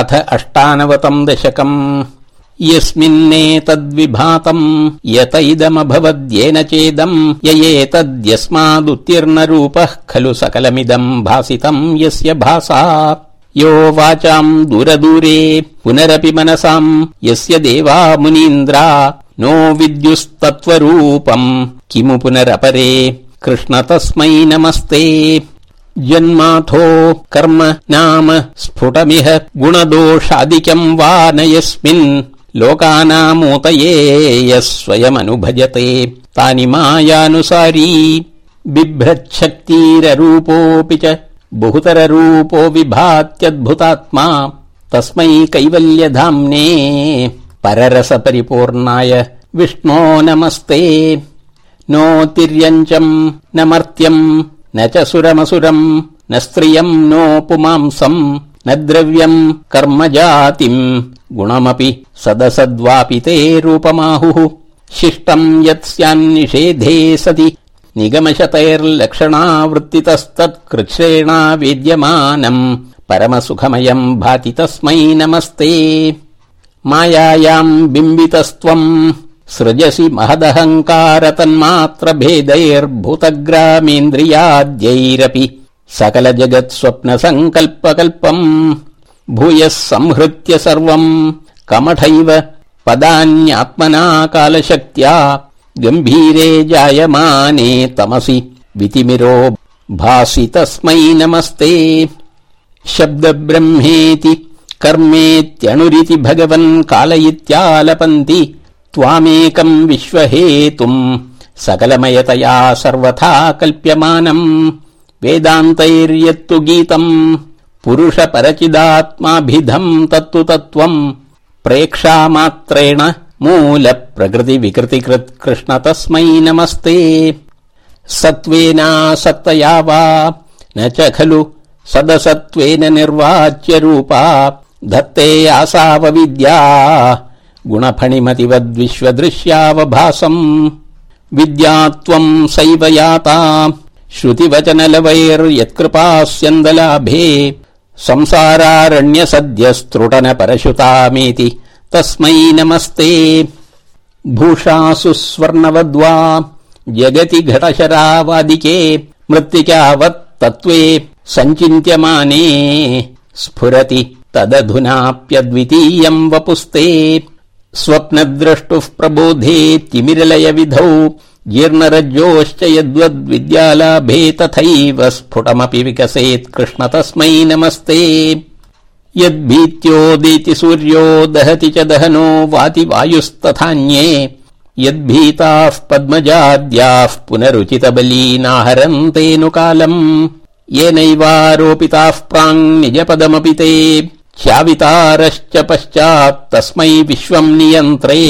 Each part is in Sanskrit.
अथ अष्टानवतम् दशकम्। यस्मिन्नेतद्विभातम् यत इदमभवद्येन चेदम् य एतद्यस्मादुत्तीर्णरूपः खलु सकलमिदम् भासितम् यस्य भासा। यो वाचाम् दूरदूरे पुनरपि मनसाम् यस्य देवा मुनीन्द्रा नो विद्युस्तत्त्वरूपम् किमु पुनरपरे। कृष्ण तस्मै नमस्ते जन्माथो कर्म नाम स्फुटमिह गुणदोषादिकम् वा न यस्मिन् लोकानामूतये यः स्वयमनुभजते। तानि मायानुसारी बिभ्रच्छक्तिररूपोऽपि च बहुतररूपो विभात्यद्भुतात्मा। तस्मै कैवल्यधाम्ने पररसपरिपूर्णाय विष्णो नमस्ते। नोतिर्यञ्चम् न मर्त्यम् न च सुरमसुरम् न स्त्रियम् नो पुमांसम् न द्रव्यम् कर्म जातिम् गुणमपि सदसद्वापि ते रूपमाहुः शिष्टम् यत् स्यान्निषेधे सति निगमशतैर्लक्षणावृत्तितस्तत्कृच्छ्रेणा वेद्यमानम् परमसुखमयम् भाति तस्मै नमस्ते मायायाम् बिम्बितस्त्वम् सृजसि महदहङ्कार तन्मात्र भेदैर्भूतग्रामेन्द्रियाद्यैरपि सकल जगत् स्वप्न सङ्कल्पकल्पम् भूयः संहृत्य सर्वम् कमठैव पदान्यात्मना कालशक्त्या गम्भीरे जायमाने तमसि वितिमिरो भासि तस्मै नमस्ते शब्दब्रह्मेति कर्मेत्यणुरिति भगवन् कालयित्यालपन्ति त्वामेकम् विश्वहेतुम् सकलमयतया सर्वथा कल्प्यमानम् वेदान्तैर्यत्तु गीतम् पुरुषपरचिदात्माभिधम् तत्तु तत्त्वम् प्रेक्षामात्रेण मूल प्रकृति विकृतिकृत् कृष्ण तस्मै नमस्ते। सत्त्वेनासत्तया वा न च खलु सदसत्त्वेन निर्वाच्य रूपा धत्ते आसावविद्या गुणफणिमतिवद्विश्वदृश्यावभासम्। विद्यात्वम् सैव याता। श्रुतिवचनलवैर्यत्कृपास्यन्दलाभे। सद्यस्त्रुटन परशुतामेति तस्मै नमस्ते। भूषासु स्वर्णवद्वा। जगति घटशरावादिके। मृत्तिकावत् तत्त्वे सञ्चिन्त्यमाने। स्फुरति तदधुनाप्यद्वितीयम् वपुस्ते स्वप्नद्रष्टुः प्रबोधे तिमिरलय विधौ जीर्णरज्जोश्च यद्वद्विद्यालाभे तथैव स्फुटमपि विकसेत् कृष्ण तस्मै नमस्ते। यद्भीत्योदिति सूर्यो दहति च दहनो वाति वायुस्तथान्ये यद्भीताः पद्मजाद्याः पुनरुचितबलीनाहरन्तेऽनु कालम् येनैवारोपिताः प्राङ्निजपदमपि ते च्यावितारश्च पश्चात् तस्मै विश्वम् नियन्त्रे।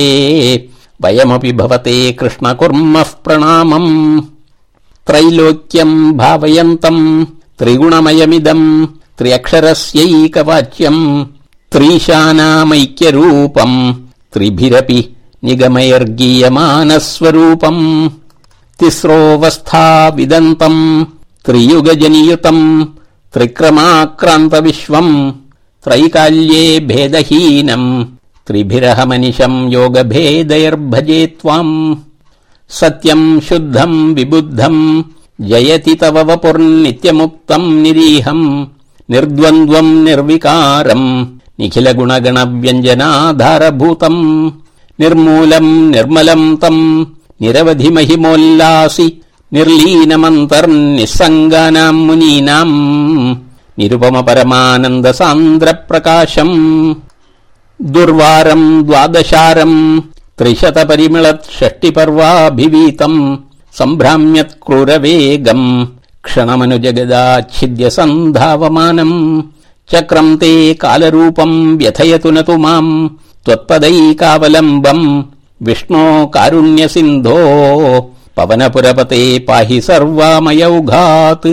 वयमपि भवते कृष्ण कुर्मः प्रणामम्। त्रैलोक्यम् भावयन्तम् त्रिगुणमयमिदम् त्र्यक्षरस्यैकवाच्यम् त्रीशानामैक्यरूपम् त्रिभिरपि निगमैर्गीयमानस्वरूपम् तिस्रोऽवस्था विदन्तम् त्रियुगजनियुतम् त्रिक्रमाक्रान्तविश्वम् त्रैकाल्ये भेदहीनम् त्रिभिरहमनिशम् योगभेदैर्भजे त्वाम्। सत्यम् शुद्धम् विबुद्धम् जयति तव वपुर्नित्यमुक्तम् निरीहम् निर्द्वन्द्वम् निर्विकारम् निखिल गुणगणव्यञ्जनाधारभूतम् निर्मूलम् निर्मलम् तम् निरवधि महिमोल्लासि निर्लीनमन्तर्निस्सङ्गानाम् मुनीनाम् निरुपम परमानन्द सान्द्र प्रकाशम् दुर्वारम् द्वादशारम् त्रिशत परिमिळत् षष्टिपर्वाभिवीतम् सम्भ्राम्यत् क्रूरवेगम् क्षणमनुजगदाच्छिद्य चक्रम् ते कालरूपम् व्यथयतु न तु माम् त्वत्पदैकावलम्बम् विष्णो कारुण्यसिन्धो पवनपुरपते पाहि सर्वामयौघात्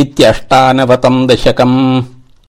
इत्यष्टानवतम् दशकम्